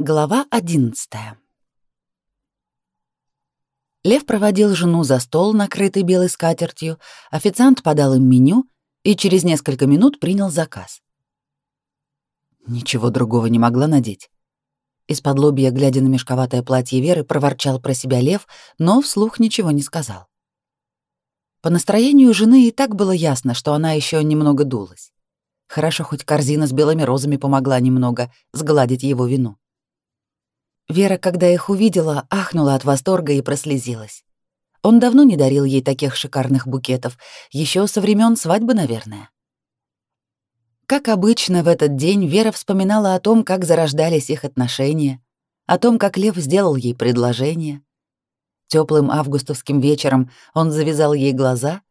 Глава одиннадцатая. Лев проводил жену за стол, накрытый белой скатертью, официант подал им меню и через несколько минут принял заказ. Ничего другого не могла надеть. Из-под лобья, глядя на мешковатое платье Веры, проворчал про себя Лев, но вслух ничего не сказал. По настроению жены и так было ясно, что она еще немного дулась. Хорошо, хоть корзина с белыми розами помогла немного сгладить его вину. Вера, когда их увидела, ахнула от восторга и прослезилась. Он давно не дарил ей таких шикарных букетов, еще со времен свадьбы, наверное. Как обычно, в этот день Вера вспоминала о том, как зарождались их отношения, о том, как Лев сделал ей предложение. Теплым августовским вечером он завязал ей глаза,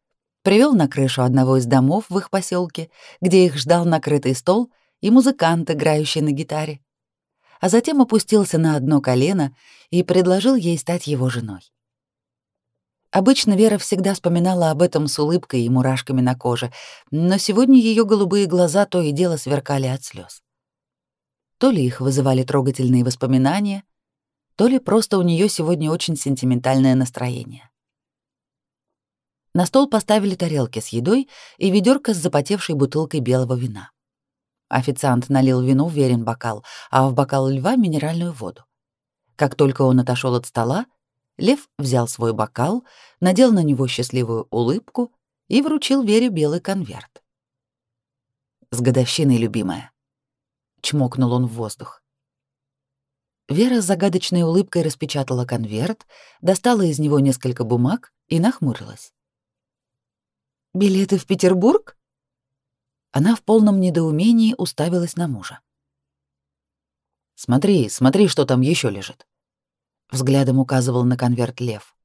привел на крышу одного из домов в их поселке, где их ждал накрытый стол и музыкант, играющий на гитаре а затем опустился на одно колено и предложил ей стать его женой. Обычно Вера всегда вспоминала об этом с улыбкой и мурашками на коже, но сегодня ее голубые глаза то и дело сверкали от слез. То ли их вызывали трогательные воспоминания, то ли просто у нее сегодня очень сентиментальное настроение. На стол поставили тарелки с едой и ведерко с запотевшей бутылкой белого вина. Официант налил вину в верен бокал, а в бокал льва — минеральную воду. Как только он отошел от стола, лев взял свой бокал, надел на него счастливую улыбку и вручил Вере белый конверт. «С годовщиной, любимая!» — чмокнул он в воздух. Вера с загадочной улыбкой распечатала конверт, достала из него несколько бумаг и нахмурилась. «Билеты в Петербург?» Она в полном недоумении уставилась на мужа. «Смотри, смотри, что там еще лежит», — взглядом указывал на конверт Лев.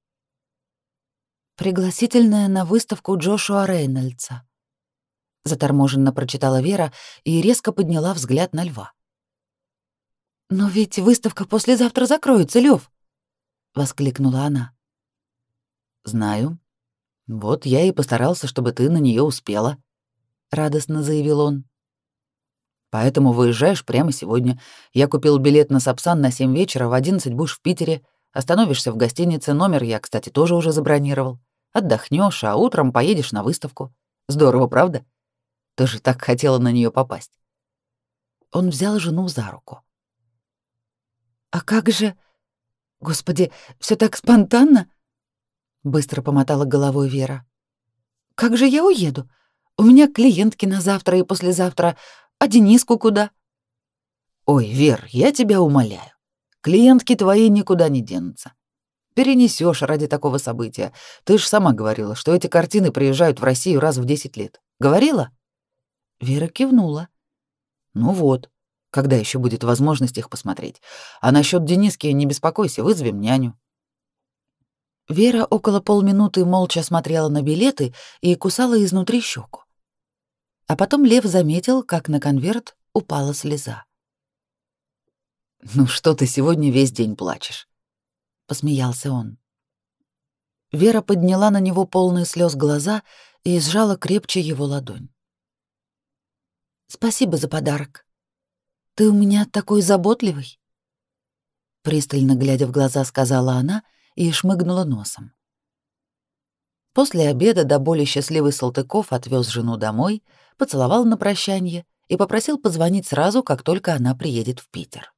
«Пригласительная на выставку Джошуа Рейнольдса», — заторможенно прочитала Вера и резко подняла взгляд на Льва. «Но ведь выставка послезавтра закроется, Лев, воскликнула она. «Знаю. Вот я и постарался, чтобы ты на нее успела», радостно заявил он. Поэтому выезжаешь прямо сегодня. Я купил билет на Сапсан на 7 вечера, в 11 будешь в Питере. Остановишься в гостинице, номер я, кстати, тоже уже забронировал. Отдохнешь, а утром поедешь на выставку. Здорово, правда? Ты же так хотела на нее попасть. Он взял жену за руку. А как же... Господи, все так спонтанно? Быстро помотала головой Вера. Как же я уеду? У меня клиентки на завтра и послезавтра, а Дениску куда? Ой, Вер, я тебя умоляю. Клиентки твои никуда не денутся. Перенесешь ради такого события. Ты ж сама говорила, что эти картины приезжают в Россию раз в 10 лет. Говорила? Вера кивнула. Ну вот. Когда еще будет возможность их посмотреть? А насчет Дениски не беспокойся, вызовем няню. Вера около полминуты молча смотрела на билеты и кусала изнутри щеку. А потом Лев заметил, как на конверт упала слеза. «Ну что ты сегодня весь день плачешь?» — посмеялся он. Вера подняла на него полные слез глаза и сжала крепче его ладонь. «Спасибо за подарок. Ты у меня такой заботливый», — пристально глядя в глаза сказала она и шмыгнула носом. После обеда до боли счастливый Салтыков отвез жену домой, поцеловал на прощание и попросил позвонить сразу, как только она приедет в Питер.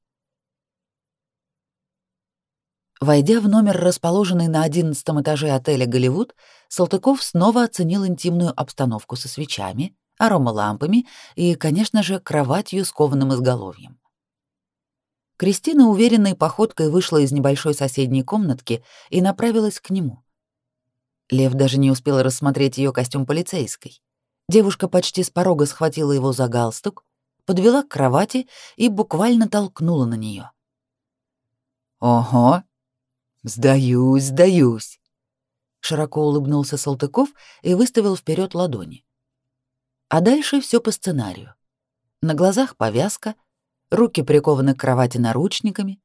Войдя в номер, расположенный на одиннадцатом этаже отеля «Голливуд», Салтыков снова оценил интимную обстановку со свечами, аромалампами и, конечно же, кроватью с кованым изголовьем. Кристина уверенной походкой вышла из небольшой соседней комнатки и направилась к нему. Лев даже не успел рассмотреть ее костюм полицейской. Девушка почти с порога схватила его за галстук, подвела к кровати и буквально толкнула на нее. «Ого! Сдаюсь, сдаюсь!» Широко улыбнулся Салтыков и выставил вперед ладони. А дальше все по сценарию. На глазах повязка, руки прикованы к кровати наручниками,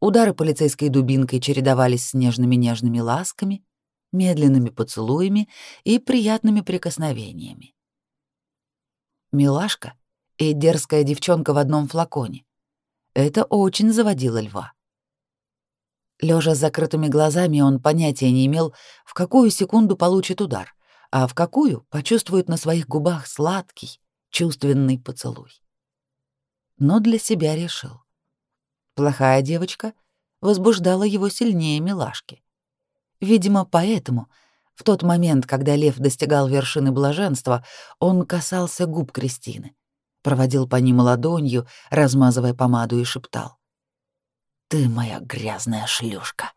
удары полицейской дубинкой чередовались с нежными-нежными ласками, медленными поцелуями и приятными прикосновениями. Милашка и дерзкая девчонка в одном флаконе. Это очень заводило льва. Лежа с закрытыми глазами, он понятия не имел, в какую секунду получит удар, а в какую почувствует на своих губах сладкий, чувственный поцелуй. Но для себя решил. Плохая девочка возбуждала его сильнее милашки. Видимо, поэтому в тот момент, когда лев достигал вершины блаженства, он касался губ Кристины, проводил по ним ладонью, размазывая помаду и шептал. «Ты моя грязная шлюшка».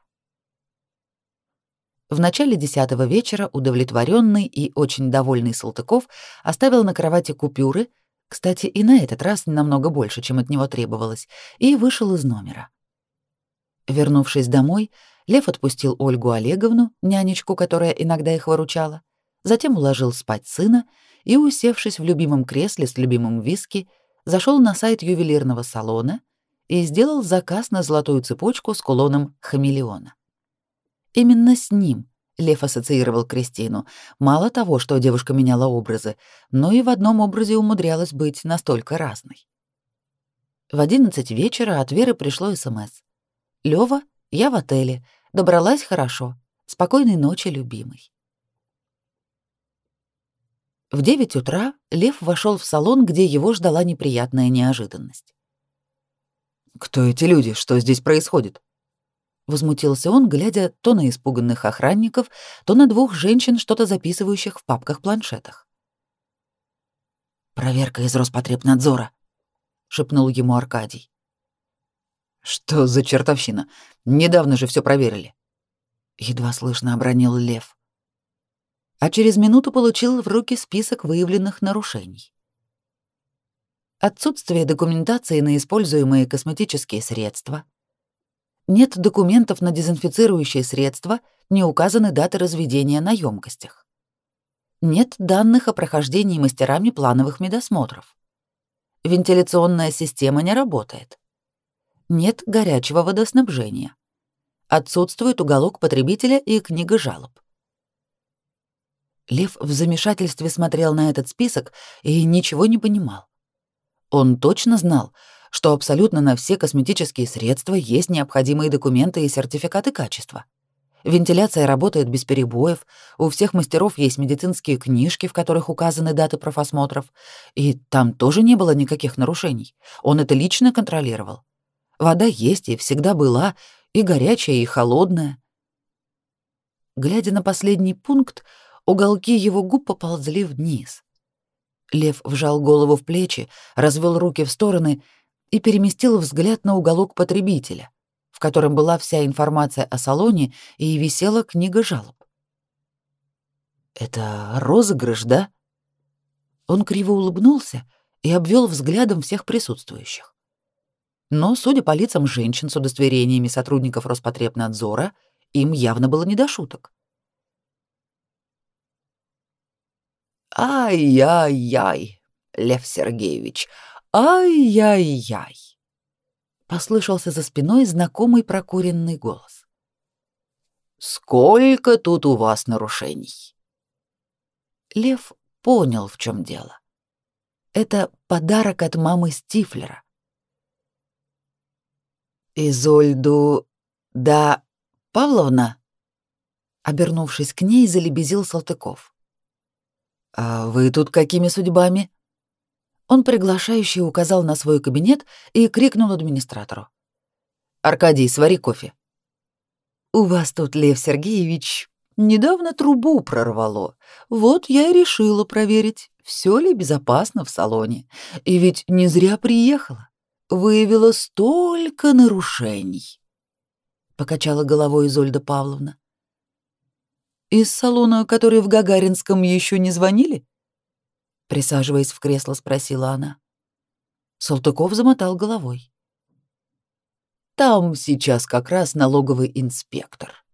В начале десятого вечера удовлетворенный и очень довольный Салтыков оставил на кровати купюры, кстати, и на этот раз намного больше, чем от него требовалось, и вышел из номера. Вернувшись домой, Лев отпустил Ольгу Олеговну, нянечку, которая иногда их выручала, затем уложил спать сына и, усевшись в любимом кресле с любимым виски, зашел на сайт ювелирного салона и сделал заказ на золотую цепочку с кулоном хамелеона. Именно с ним Лев ассоциировал Кристину. Мало того, что девушка меняла образы, но и в одном образе умудрялась быть настолько разной. В одиннадцать вечера от Веры пришло СМС. Лёва, я в отеле. Добралась хорошо. Спокойной ночи, любимый. В девять утра Лев вошел в салон, где его ждала неприятная неожиданность. «Кто эти люди? Что здесь происходит?» Возмутился он, глядя то на испуганных охранников, то на двух женщин, что-то записывающих в папках-планшетах. «Проверка из Роспотребнадзора», — шепнул ему Аркадий. Что за чертовщина? Недавно же все проверили. Едва слышно обронил Лев. А через минуту получил в руки список выявленных нарушений. Отсутствие документации на используемые косметические средства. Нет документов на дезинфицирующие средства, не указаны даты разведения на емкостях. Нет данных о прохождении мастерами плановых медосмотров. Вентиляционная система не работает нет горячего водоснабжения. Отсутствует уголок потребителя и книга жалоб. Лев в замешательстве смотрел на этот список и ничего не понимал. Он точно знал, что абсолютно на все косметические средства есть необходимые документы и сертификаты качества. Вентиляция работает без перебоев, у всех мастеров есть медицинские книжки, в которых указаны даты профосмотров, и там тоже не было никаких нарушений. Он это лично контролировал. Вода есть и всегда была, и горячая, и холодная. Глядя на последний пункт, уголки его губ поползли вниз. Лев вжал голову в плечи, развел руки в стороны и переместил взгляд на уголок потребителя, в котором была вся информация о салоне и висела книга жалоб. «Это розыгрыш, да?» Он криво улыбнулся и обвел взглядом всех присутствующих. Но, судя по лицам женщин с удостоверениями сотрудников Роспотребнадзора, им явно было не до шуток. «Ай-яй-яй, Лев Сергеевич, ай-яй-яй!» Послышался за спиной знакомый прокуренный голос. «Сколько тут у вас нарушений?» Лев понял, в чем дело. Это подарок от мамы Стифлера. «Изольду... да... Павловна?» Обернувшись к ней, залебезил Салтыков. «А вы тут какими судьбами?» Он приглашающий указал на свой кабинет и крикнул администратору. «Аркадий, свари кофе». «У вас тут, Лев Сергеевич, недавно трубу прорвало. Вот я и решила проверить, все ли безопасно в салоне. И ведь не зря приехала выявила столько нарушений, покачала головой Изольда Павловна. Из салона, который в Гагаринском, еще не звонили? Присаживаясь в кресло, спросила она. Салтыков замотал головой. Там сейчас как раз налоговый инспектор.